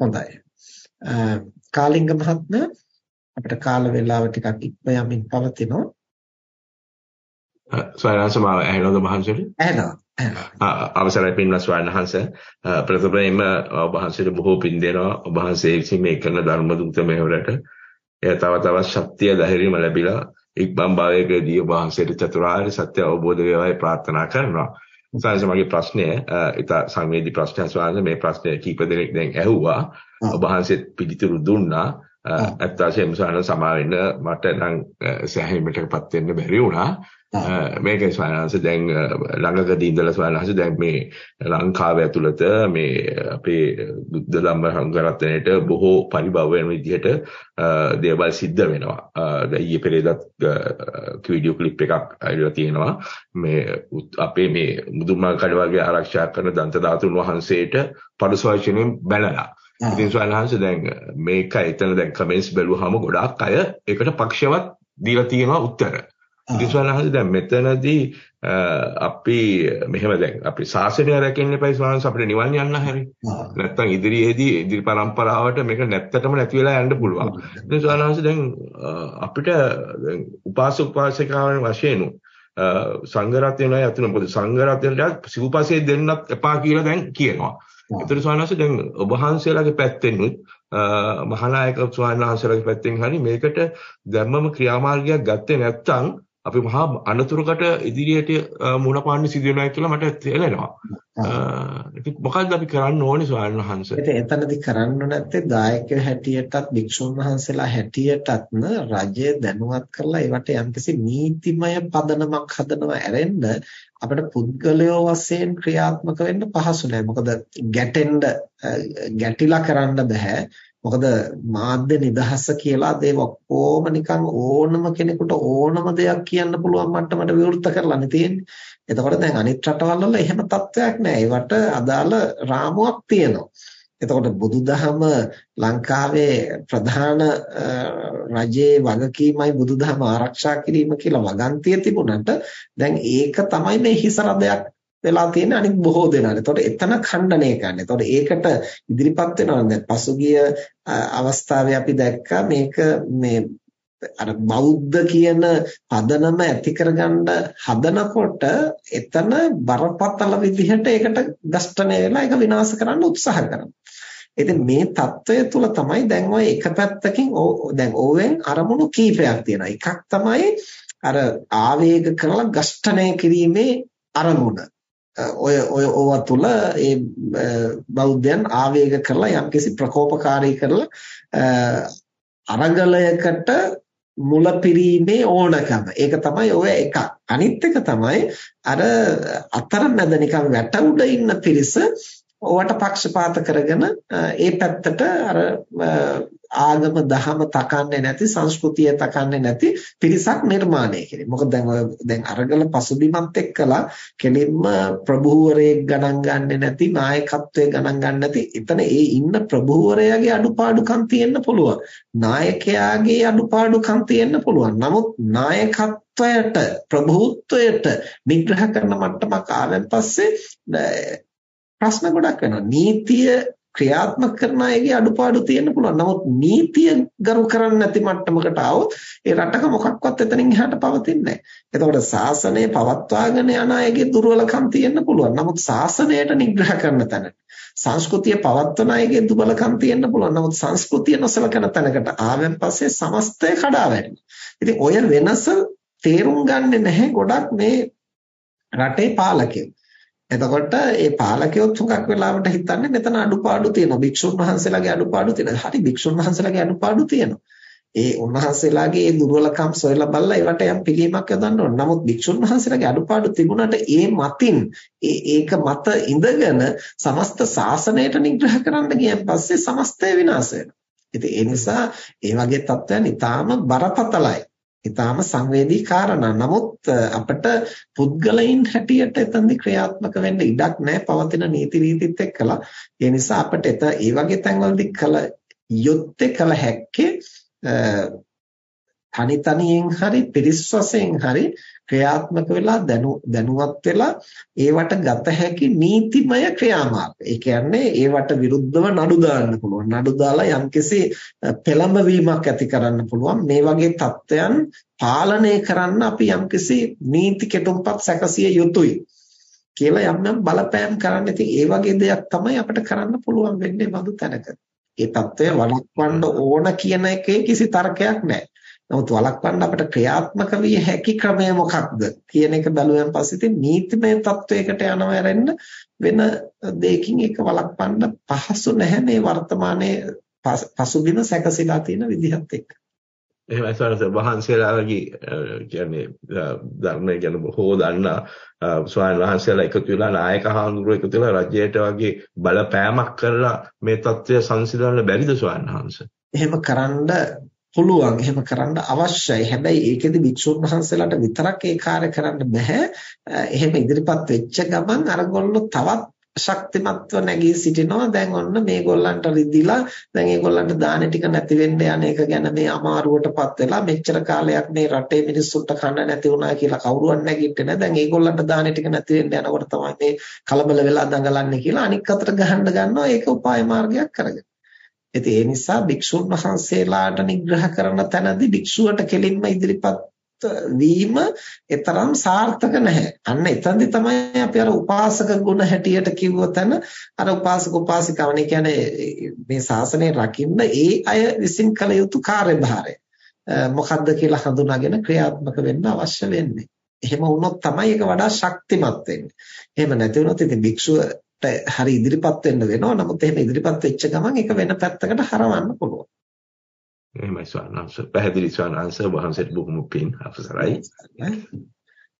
හොඳයි. කාලිංග මහත්මයා අපිට කාල වේලාව ටිකක් ඉක්ම යමින් පවතිනවා. ස්වාමීන් මාව ඇහෙනවද මහන්සියට? ඇහෙනවා. අවසරයි පින්වත් ස්වාමීන් වහන්සේ. ප්‍රථමයෙන්ම ඔබ වහන්සේට බොහෝ පින් දෙනවා. ඔබ වහන්සේ විසින් මේ කරන ධර්ම දුක්ත මෙහෙවරට එය තව තවත් ශක්තිය ධෛර්යම ලැබිලා ඉක්මන් භාවයකදී ඔබ වහන්සේට චතුරාර්ය සත්‍ය අවබෝධ වේවායි ප්‍රාර්ථනා කරනවා. සාංශ මගේ ප්‍රශ්නය ඊට සංවේදී ප්‍රශ්නයක් ස්වාමීන් මේ ප්‍රශ්නය කීප දෙනෙක් දැන් ඇහුවා. ඔබ වහන්සේත් පිළිතුරු දුන්නා. ඇත්ත වශයෙන්ම සමා වෙන්න මට නම් සෑහීමකටපත් වෙන්න බැරි වුණා. මේක ස්වාමීන් දැන් ළඟකදී ඉඳලා ස්වාමීන් දැන් මේ ලංකාව ඇතුළත මේ අපේ බුද්ධ ධම්ම සංඝරත්නයේට බොහෝ පරිභව වෙන විදිහට දේවල් සිද්ධ වෙනවා. දැන් ඊයේ පෙරේදත් වීඩියෝ ක්ලිප් එකක් ඇවිල්ලා තියෙනවා. මේ අපේ මේ මුදුන්මල් කඩ වගේ ආරක්ෂා කරන දන්ත ධාතුන් වහන්සේට පරුස වචනෙන් බැලලා ඉතින් ස්වාමීන් දැන් මේක එතන දැන් කමෙන්ට්ස් බැලුවාම ගොඩාක් අය ඒකට පක්ෂවත් දීලා තියෙනවා උත්තර. ඉතින් ස්වාමීන් දැන් මෙතනදී අපි මෙහෙම දැන් අපි ශාසනය රැකෙන්න එපයි ස්වාමීන් අපිට නිවන් යන්න හැරි. නැත්තම් ඉදිරියේදී ඉදිරි පරම්පරාවට මේක නැත්තටම නැති වෙලා යන්න පුළුවන්. ඉතින් ස්වාමීන් දැන් අපිට දැන් උපාසක උපාසිකාවන් වශයෙන් සංඝ රත්නය යතුන පොදු සංඝ රත්නයට සිව්පස්සේ දෙන්නත් එපා කියලා දැන් කියනවා. ඒතර ස්වාමීන් දැන් ඔබ වහන්සේලාගේ පැත්තෙන්නුත් මහානායක ස්වාමීන් වහන්සේලාගේ පැත්තෙන් හරි මේකට ධර්මම ක්‍රියාමාර්ගයක් ගත්තේ නැත්නම් අපි මහා අනතුරකට ඉදිරියට මුණ පාන්න සිදු වෙනවා කියලා මට තේරෙනවා. ඉතින් මොකද්ද අපි කරන්න ඕනේ ස්වාමීන් වහන්සේ? ඉතින් එතනදී කරන්න නැත්තේ දායකයෝ හැටියටත් භික්ෂුන් වහන්සේලා හැටියටත් රජය දැනුවත් කරලා ඒවට යම්කිසි නීතිමය පදනමක් හදනවා ඇරෙන්න අපිට පුද්ගලයෝ වශයෙන් ක්‍රියාත්මක වෙන්න පහසු නෑ. මොකද ගැටෙන්න ගැටිලා කරන්න බෑ. මොකද මාධ්‍ය නිදහස කියලා දේ ඔක්කොම නිකන් ඕනම කෙනෙකුට ඕනම දෙයක් කියන්න පුළුවන් මට්ටමට විවෘත කරලානේ තියෙන්නේ. එතකොට දැන් අනිත් රටවල් වල එහෙම තත්ත්වයක් නෑ. ඒවට අදාළ රාමුවක් තියෙනවා. එතකොට බුදුදහම ලංකාවේ ප්‍රධාන රජයේ වගකීමයි බුදුදහම ආරක්ෂා කිරීම කියලා වගන්තිය තිබුණාට දැන් ඒක තමයි මේ හිස රදයක් වෙලා තියෙන අනිත් බොහෝ දෙනාට. එතකොට එතන ඛණ්ඩණය කරන්න. එතකොට ඒකට ඉදිරිපත් වෙනවා දැන් පසුගිය අවස්ථාවේ අපි දැක්කා මේක මේ අර බෞද්ධ කියන පදනම ඇති කරගන්න හදනකොට එතන බරපතල විදිහට ඒකට දෂ්ටණය වෙලා ඒක විනාශ කරන්න උත්සාහ කරනවා. ඉතින් මේ தত্ত্বය තුල තමයි දැන් ඔය එක පැත්තකින් දැන් ඕවෙන් අරමුණු කීපයක් තියෙනවා. එකක් තමයි අර ආවේග කරලා ගෂ්ඨණය කිරීමේ අරමුණ. ඔය ඔය ඕවා තුල ඒ බෞද්ධයන් ආවේග කරලා යම්කිසි ප්‍රකෝපකාරී කරලා අරගලයකට මුල පිරීමේ ඕනකම. ඒක තමයි ඔය එකක්. අනිත් එක තමයි අර අතරමැද නිකන් වැට උඩ ඉන්න පිරිස ඕවට පක්ෂපාත කරගෙන ඒ පැත්තට අර ආගම දහම තකන්නේ නැති සංස්කෘතිය තකන්නේ නැති පිරිසක් නිර්මාණය කිරීම. මොකද දැන් ඔය දැන් අරගල පසුබිමත් එක්කලා කෙලින්ම ප්‍රභූවරයෙක් ගණන් ගන්නේ නැති නායකත්වයේ ගණන් ගන්න නැති එතන ඒ ඉන්න ප්‍රභූවරයාගේ අඩුපාඩුකම් තියෙන්න පුළුවන්. නායකයාගේ අඩුපාඩුකම් තියෙන්න පුළුවන්. නමුත් නායකත්වයට ප්‍රභූත්වයට නිග්‍රහ කරන මට්ටමක් ආවෙන් පස්සේ ප්‍රශ්න ගොඩක් වෙනවා. නීතිය ක්‍රියාත්මක කරන අයගේ අඩුපාඩු තියෙන්න පුළුවන්. නමුත් නීතිය ගරු කරන්නේ නැති මට්ටමකට આવොත් ඒ රටක මොකක්වත් එතනින් එහාට පවතින්නේ නැහැ. එතකොට සාසනය පවත්වාගෙන යන අයගේ දුර්වලකම් තියෙන්න පුළුවන්. නමුත් සාසනයට නිග්‍රහ කරන තැන සංස්කෘතිය පවත්වන අයගේ දුබලකම් තියෙන්න පුළුවන්. නමුත් සංස්කෘතිය නොසලකන තැනකට ආවෙන් පස්සේ සමස්තය කඩා වැටෙනවා. ඉතින් ඔය වෙනස තේරුම් ගන්නේ නැහැ ගොඩක් මේ රටේ පාලකයෝ. එතකොට මේ පාලකයොත් හුඟක් වෙලාවට හිතන්නේ මෙතන අඩුපාඩු තියෙනවා. භික්ෂුන් වහන්සේලාගේ අඩුපාඩු තියෙනවා. හරි භික්ෂුන් වහන්සේලාගේ අඩුපාඩු තියෙනවා. ඒ උන්වහන්සේලාගේ ඒ දුර්වලකම් සොයලා බලලා ඒවට යම් පිළියමක් යොදන්න ඕන. නමුත් භික්ෂුන් වහන්සේලාගේ අඩුපාඩු තිබුණාට ඒ මතින් ඒක මත ඉඳගෙන සමස්ත ශාසනයට නිග්‍රහ කරන්න ගියන් පස්සේ සමස්තය විනාශ වෙනවා. ඉතින් ඒ නිසා ඒ වගේ තත්ත්වයන් ඊටාම බරපතලයි. ඊටාම සංවේදී කාරණා. නමුත් අපිට පුද්ගලයින් හැටියට එතනදි ක්‍රියාත්මක වෙන්න ඉඩක් නැහැ පවතින නීති රීතිත් එක්කලා. ඒ නිසා අපිට එත ඒ වගේ තැන්වලදී කල යොත්තේ කල හැක්කේ තනි තනියෙන් හරි පිරිස් වශයෙන් හරි ක්‍රියාත්මක වෙලා දැනුවත් වෙලා ඒවට ගත හැකි නීතිමය ක්‍රියාමාර්ග. ඒ කියන්නේ ඒවට විරුද්ධව නඩු දාන්න පුළුවන්. නඩු දාලා යම්කිසි පෙළඹවීමක් ඇති කරන්න පුළුවන්. මේ වගේ தත්ත්වයන් පාලනය කරන්න අපි යම්කිසි නීති කෙටුම්පත් සැකසිය යුතුයි. කියලා යම් යම් බලපෑම් කරන්න. ඉතින් ඒ වගේ දෙයක් තමයි අපිට කරන්න පුළුවන් වෙන්නේ බඳු තැනක. ඒ தත්ත්වය වළක්වන්න ඕන කියන එකේ කිසි තර්කයක් නැහැ. නමුත් වළක්වන්න අපිට ක්‍රියාත්මක විය හැකි ක්‍රමය මොකක්ද කියන එක බැලුවෙන් පස්සේ ඉතින් නීතිමය තත්වයකට යනවා ඇරෙන්න වෙන දෙයකින් ඒක වළක්වන්න පහසු නැහැ මේ වර්තමානයේ පසුබිම සැකසීලා තියෙන විදිහත් එක්ක. එහෙමයි සරස වහන්සේලාගේ කියන්නේ ධර්මය ගැන බොහෝ දන්නා ස්වාමීන් වහන්සේලා එකතු වෙලා නායක හාමුදුරුවෝ එකතු වෙලා රජයට වගේ බලපෑමක් කරලා මේ தත්ත්වය සංසිඳවන්න බැරිද ස්වාමීන් වහන්සේ? එහෙම කරන්න පුළුවන් එහෙම කරන්න අවශ්‍යයි. හැබැයි ඒකෙදි භික්ෂුන් වහන්සේලාට විතරක් ඒ කාර්ය කරන්න බෑ. එහෙම ඉදිරිපත් වෙච්ච ගමන් අරගොල්ලෝ තවත් ශක්තිමත්ව නැගී සිටිනවා. දැන් ඔන්න මේගොල්ලන්ට රිදිලා දැන් ඒගොල්ලන්ට දානේ ටික නැති වෙන්න යන එක ගැන මේ අමාරුවටපත් වෙලා මෙච්චර කාලයක් මේ රටේ මිනිස්සුන්ට කන්න නැති වුණා කියලා කවුරුවත් නැගිටින්නේ නැහැ. දැන් ඒගොල්ලන්ට දානේ ටික නැති වෙන්න යනකොට තමයි මේ කලබල වෙලා දඟලන්නේ කියලා අනික් අතට ගහන්න ගන්නවා. ඒක උපාය මාර්ගයක් කරගෙන. ඉතින් ඒ නිසා භික්ෂුන් වහන්සේලාට නිග්‍රහ කරන තැනදී භික්ෂුවට කෙලින්ම ඉදිරිපත් වීම එතරම් සාර්ථක නැහැ. අන්න එතනදි තමයි අපි අර උපාසක ගුණ හැටියට කිව්ව තැන අර උපාසක උපාසිකාවනේ කියන්නේ මේ ශාසනය රකින්න ඒ අය විසින් කළ යුතු කාර්යභාරය. මොකද්ද කියලා හඳුනාගෙන ක්‍රියාත්මක වෙන්න අවශ්‍ය වෙන්නේ. එහෙම වුණොත් තමයි ඒක වඩා ශක්තිමත් වෙන්නේ. එහෙම නැති වුණොත් ඉතින් භික්ෂුවට හරි ඉදිරිපත් වෙන්න වෙනවා. නමුත් එහෙම ඉදිරිපත් වෙච්ච ගමන් ඒක වෙන පැත්තකට හරවන්න පුළුවන්. එහෙමයි ස්වාමීන් වහන්සේ පැහැදිලි ස්වාමීන් වහන්සේ වහන්සේට බොහොම පිං අපසරයි